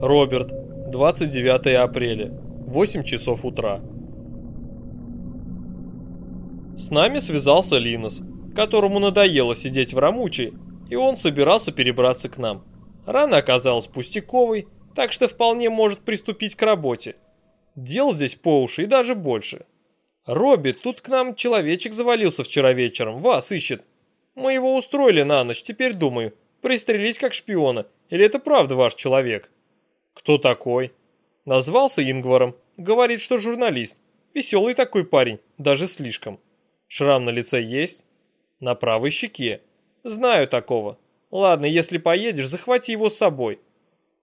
Роберт, 29 апреля, 8 часов утра. С нами связался Линос, которому надоело сидеть в Рамучей, и он собирался перебраться к нам. Рана оказалась пустяковой, так что вполне может приступить к работе. Дел здесь по уши и даже больше. «Робби, тут к нам человечек завалился вчера вечером, вас ищет. Мы его устроили на ночь, теперь думаю, пристрелить как шпиона, или это правда ваш человек?» «Кто такой?» Назвался Ингваром, говорит, что журналист. Веселый такой парень, даже слишком. Шрам на лице есть? На правой щеке. Знаю такого. Ладно, если поедешь, захвати его с собой.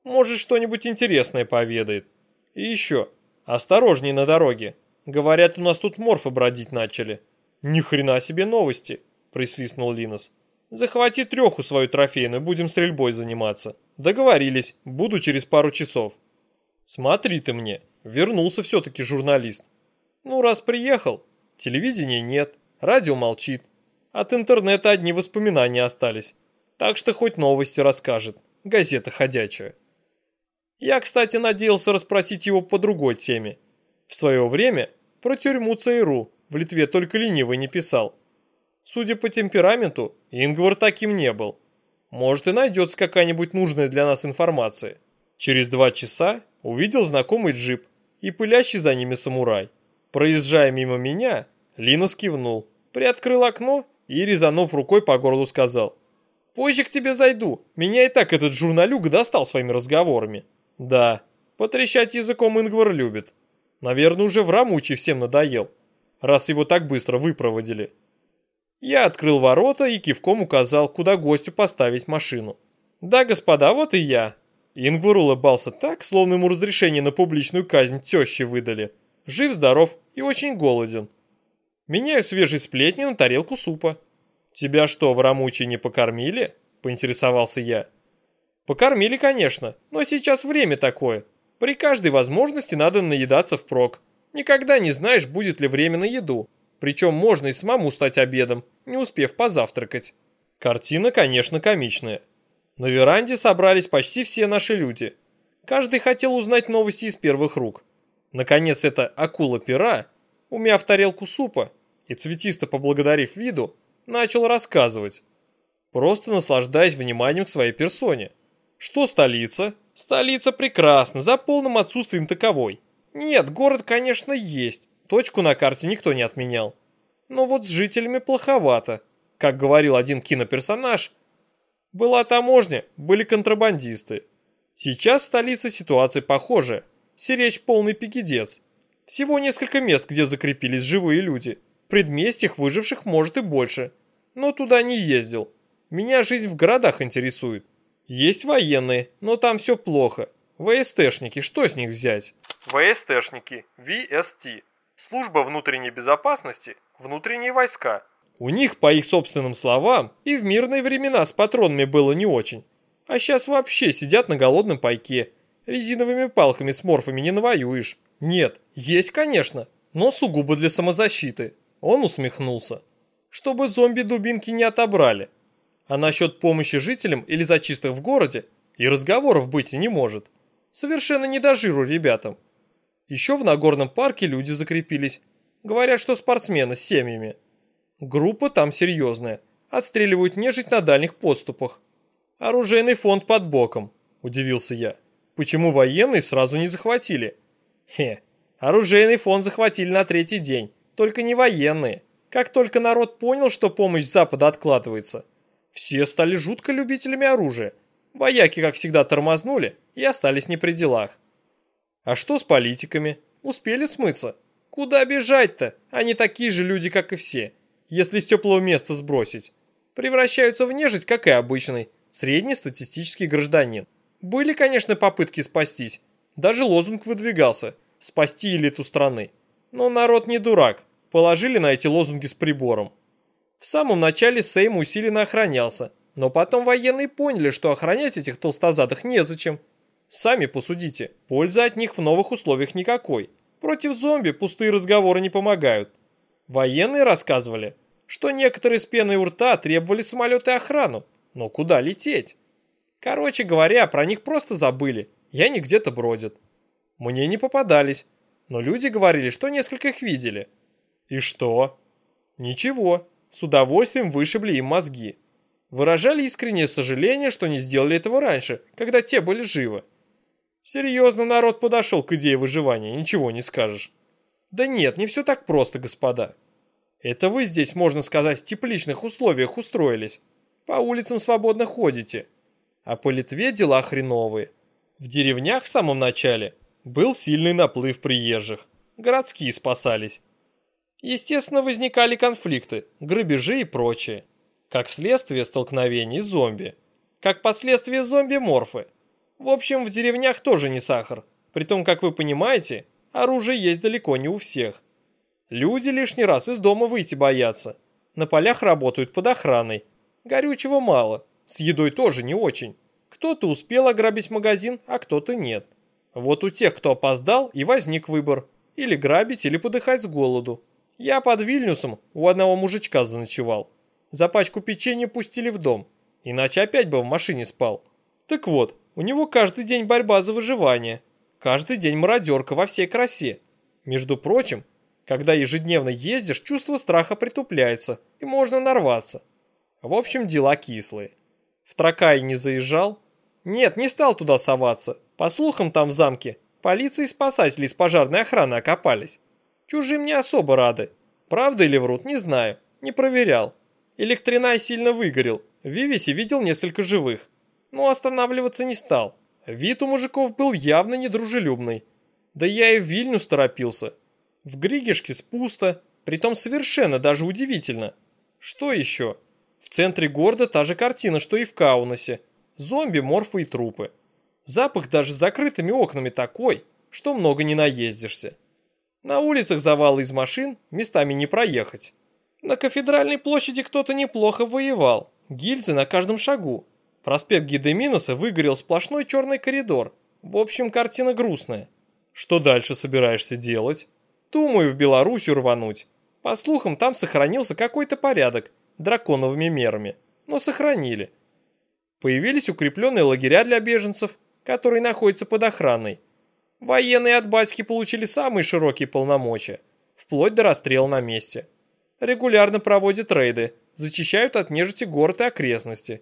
Может, что-нибудь интересное поведает. И еще, осторожней на дороге. Говорят, у нас тут морфы бродить начали. Ни хрена себе новости, присвистнул Линос. Захвати треху свою трофейную, будем стрельбой заниматься. Договорились, буду через пару часов. Смотри ты мне, вернулся все-таки журналист. Ну, раз приехал, телевидения нет, радио молчит. От интернета одни воспоминания остались. Так что хоть новости расскажет, газета ходячая. Я, кстати, надеялся расспросить его по другой теме. В свое время про тюрьму ЦРУ в Литве только ленивый не писал. Судя по темпераменту, Ингвар таким не был. Может и найдется какая-нибудь нужная для нас информация. Через два часа увидел знакомый джип и пылящий за ними самурай. Проезжая мимо меня, Линус кивнул, приоткрыл окно и, резанув рукой по горлу, сказал. «Позже к тебе зайду, меня и так этот журналюга достал своими разговорами». «Да, потрещать языком Ингвар любит. Наверное, уже в Рамуче всем надоел, раз его так быстро выпроводили. Я открыл ворота и кивком указал, куда гостю поставить машину. «Да, господа, вот и я». Ингвар улыбался так, словно ему разрешение на публичную казнь тещи выдали. Жив-здоров и очень голоден. Меняю свежие сплетни на тарелку супа. «Тебя что, в Рамуче не покормили?» – поинтересовался я. «Покормили, конечно, но сейчас время такое. При каждой возможности надо наедаться впрок. Никогда не знаешь, будет ли время на еду. Причем можно и самому стать обедом, не успев позавтракать. Картина, конечно, комичная. На веранде собрались почти все наши люди. Каждый хотел узнать новости из первых рук. Наконец, эта акула-пера, умяв тарелку супа и цветисто поблагодарив виду, начал рассказывать, просто наслаждаясь вниманием к своей персоне. Что столица? Столица прекрасна, за полным отсутствием таковой. Нет, город, конечно, есть. Точку на карте никто не отменял. Но вот с жителями плоховато. Как говорил один киноперсонаж, была таможня, были контрабандисты. Сейчас в столице ситуация похожая. Сиречь полный пикидец. Всего несколько мест, где закрепились живые люди. Предместьях выживших может и больше. Но туда не ездил. Меня жизнь в городах интересует. Есть военные, но там все плохо. ВСТшники, что с них взять? ВСТшники, VST. Служба внутренней безопасности, внутренние войска. У них, по их собственным словам, и в мирные времена с патронами было не очень. А сейчас вообще сидят на голодном пайке. Резиновыми палками с морфами не навоюешь. Нет, есть, конечно, но сугубо для самозащиты. Он усмехнулся. Чтобы зомби-дубинки не отобрали. А насчет помощи жителям или зачисток в городе и разговоров быть не может. Совершенно не до жиру ребятам. Еще в Нагорном парке люди закрепились. Говорят, что спортсмены с семьями. Группа там серьезная. Отстреливают нежить на дальних подступах. Оружейный фонд под боком, удивился я. Почему военные сразу не захватили? Хе, оружейный фонд захватили на третий день. Только не военные. Как только народ понял, что помощь Запада откладывается, все стали жутко любителями оружия. Вояки, как всегда, тормознули и остались не при делах. А что с политиками? Успели смыться? Куда бежать-то? Они такие же люди, как и все. Если с теплого места сбросить. Превращаются в нежить, как и обычный, среднестатистический гражданин. Были, конечно, попытки спастись. Даже лозунг выдвигался «Спасти элиту страны». Но народ не дурак. Положили на эти лозунги с прибором. В самом начале Сейм усиленно охранялся, но потом военные поняли, что охранять этих толстозадых незачем. Сами посудите, пользы от них в новых условиях никакой. Против зомби пустые разговоры не помогают. Военные рассказывали, что некоторые с пеной у рта требовали самолеты охрану, но куда лететь? Короче говоря, про них просто забыли и они где-то бродят. Мне не попадались, но люди говорили, что несколько их видели. И что? Ничего, с удовольствием вышибли им мозги. Выражали искреннее сожаление, что не сделали этого раньше, когда те были живы. Серьезно народ подошел к идее выживания, ничего не скажешь. Да нет, не все так просто, господа. Это вы здесь, можно сказать, в тепличных условиях устроились. По улицам свободно ходите. А по Литве дела хреновые. В деревнях в самом начале был сильный наплыв приезжих. Городские спасались. Естественно, возникали конфликты, грабежи и прочее. Как следствие столкновений зомби. Как последствие зомби-морфы. В общем, в деревнях тоже не сахар. Притом, как вы понимаете, оружие есть далеко не у всех. Люди лишний раз из дома выйти боятся. На полях работают под охраной. Горючего мало, с едой тоже не очень. Кто-то успел ограбить магазин, а кто-то нет. Вот у тех, кто опоздал, и возник выбор. Или грабить, или подыхать с голоду. Я под Вильнюсом у одного мужичка заночевал. За пачку печенья пустили в дом. Иначе опять бы в машине спал. Так вот, у него каждый день борьба за выживание. Каждый день мародерка во всей красе. Между прочим, когда ежедневно ездишь, чувство страха притупляется, и можно нарваться. В общем, дела кислые. В Тракай не заезжал? Нет, не стал туда соваться. По слухам, там в замке полиция и спасатели из пожарной охраны окопались. Чужим не особо рады. Правда или врут, не знаю. Не проверял. Электринай сильно выгорел. В Вивисе видел несколько живых. Но останавливаться не стал. Вид у мужиков был явно недружелюбный. Да я и в Вильнюс торопился. В Григишке спусто, притом совершенно даже удивительно. Что еще? В центре города та же картина, что и в Каунасе. Зомби, морфы и трупы. Запах даже с закрытыми окнами такой, что много не наездишься. На улицах завалы из машин, местами не проехать. На кафедральной площади кто-то неплохо воевал. Гильзы на каждом шагу. Проспект Гидеминоса выгорел сплошной черный коридор. В общем, картина грустная. Что дальше собираешься делать? Думаю, в Белоруссию рвануть. По слухам, там сохранился какой-то порядок, драконовыми мерами. Но сохранили. Появились укрепленные лагеря для беженцев, которые находятся под охраной. Военные от батьки получили самые широкие полномочия, вплоть до расстрела на месте. Регулярно проводят рейды, зачищают от нежити город и окрестности.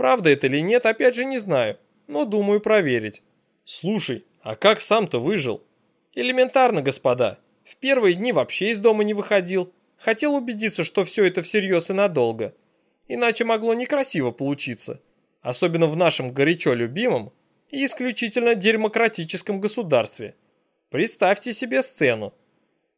Правда это или нет, опять же не знаю, но думаю проверить. Слушай, а как сам-то выжил? Элементарно, господа. В первые дни вообще из дома не выходил. Хотел убедиться, что все это всерьез и надолго. Иначе могло некрасиво получиться. Особенно в нашем горячо любимом и исключительно демократическом государстве. Представьте себе сцену.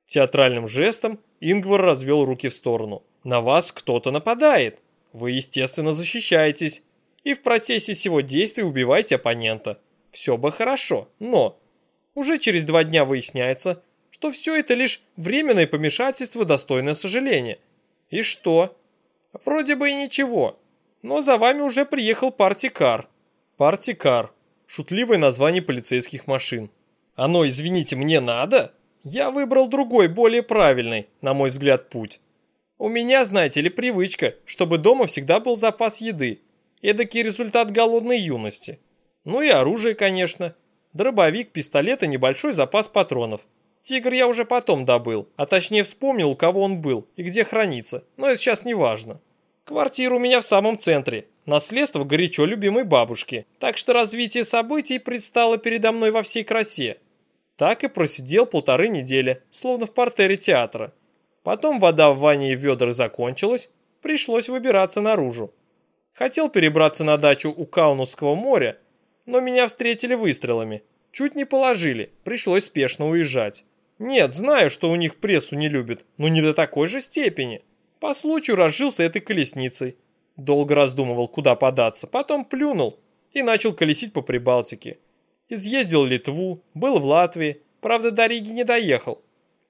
Театральным жестом Ингвар развел руки в сторону. На вас кто-то нападает. Вы, естественно, защищаетесь. И в процессе всего действия убиваете оппонента. Все бы хорошо, но... Уже через два дня выясняется, что все это лишь временное помешательство, достойное сожаления. И что? Вроде бы и ничего. Но за вами уже приехал партикар. Партикар шутливое название полицейских машин. Оно, извините, мне надо? Я выбрал другой, более правильный, на мой взгляд, путь. У меня, знаете ли, привычка, чтобы дома всегда был запас еды. Эдакий результат голодной юности. Ну и оружие, конечно. Дробовик, пистолет и небольшой запас патронов. Тигр я уже потом добыл, а точнее вспомнил, у кого он был и где хранится, но это сейчас не важно. Квартира у меня в самом центре, Наследство горячо любимой бабушки, так что развитие событий предстало передо мной во всей красе. Так и просидел полторы недели, словно в портере театра. Потом вода в ванне и ведрах закончилась, пришлось выбираться наружу. Хотел перебраться на дачу у Каунусского моря, но меня встретили выстрелами. Чуть не положили, пришлось спешно уезжать. Нет, знаю, что у них прессу не любят, но не до такой же степени. По случаю разжился этой колесницей. Долго раздумывал, куда податься, потом плюнул и начал колесить по Прибалтике. Изъездил Литву, был в Латвии, правда до Риги не доехал.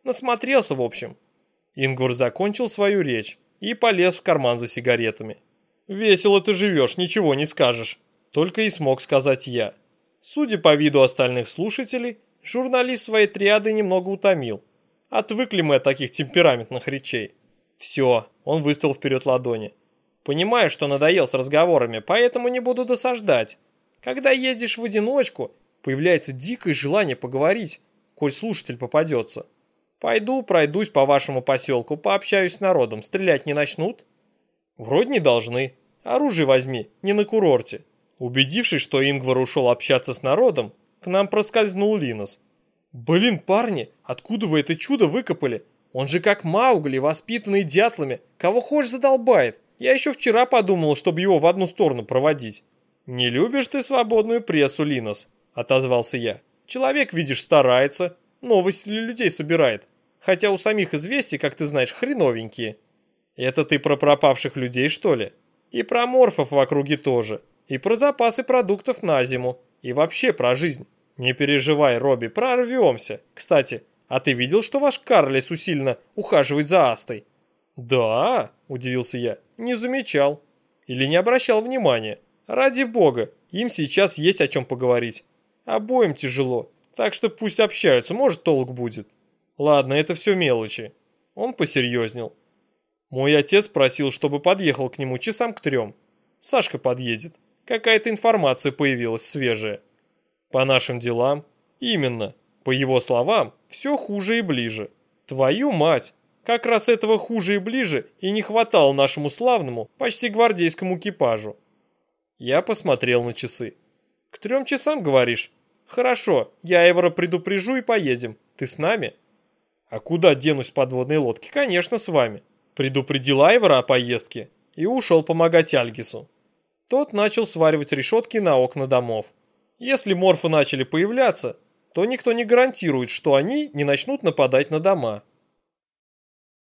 Насмотрелся в общем. Ингвар закончил свою речь и полез в карман за сигаретами. «Весело ты живешь, ничего не скажешь», только и смог сказать я. Судя по виду остальных слушателей, журналист своей триады немного утомил. Отвыкли мы от таких темпераментных речей. Все, он выставил вперед ладони. Понимаю, что надоел с разговорами, поэтому не буду досаждать. Когда ездишь в одиночку, появляется дикое желание поговорить, коль слушатель попадется. Пойду, пройдусь по вашему поселку, пообщаюсь с народом, стрелять не начнут? Вроде не должны. Оружие возьми, не на курорте. Убедившись, что Ингвар ушел общаться с народом, к нам проскользнул Линос. «Блин, парни, откуда вы это чудо выкопали? Он же как Маугли, воспитанный дятлами. Кого хочешь задолбает. Я еще вчера подумал, чтобы его в одну сторону проводить». «Не любишь ты свободную прессу, Линос?» – отозвался я. «Человек, видишь, старается, новости для людей собирает. Хотя у самих известий, как ты знаешь, хреновенькие». «Это ты про пропавших людей, что ли?» «И про морфов в округе тоже. И про запасы продуктов на зиму. И вообще про жизнь. Не переживай, Робби, прорвемся. Кстати, а ты видел, что ваш Карлис усиленно ухаживает за Астой? Да, удивился я, не замечал. Или не обращал внимания. Ради бога, им сейчас есть о чем поговорить. Обоим тяжело, так что пусть общаются, может толк будет. Ладно, это все мелочи. Он посерьезнел. Мой отец просил, чтобы подъехал к нему часам к трем. Сашка подъедет. Какая-то информация появилась свежая. По нашим делам? Именно. По его словам, все хуже и ближе. Твою мать! Как раз этого хуже и ближе и не хватало нашему славному, почти гвардейскому экипажу. Я посмотрел на часы. К трем часам, говоришь? Хорошо, я Эвора предупрежу и поедем. Ты с нами? А куда денусь в подводной лодке? Конечно, с вами. Предупредил Айвора о поездке и ушел помогать Альгису. Тот начал сваривать решетки на окна домов. Если морфы начали появляться, то никто не гарантирует, что они не начнут нападать на дома.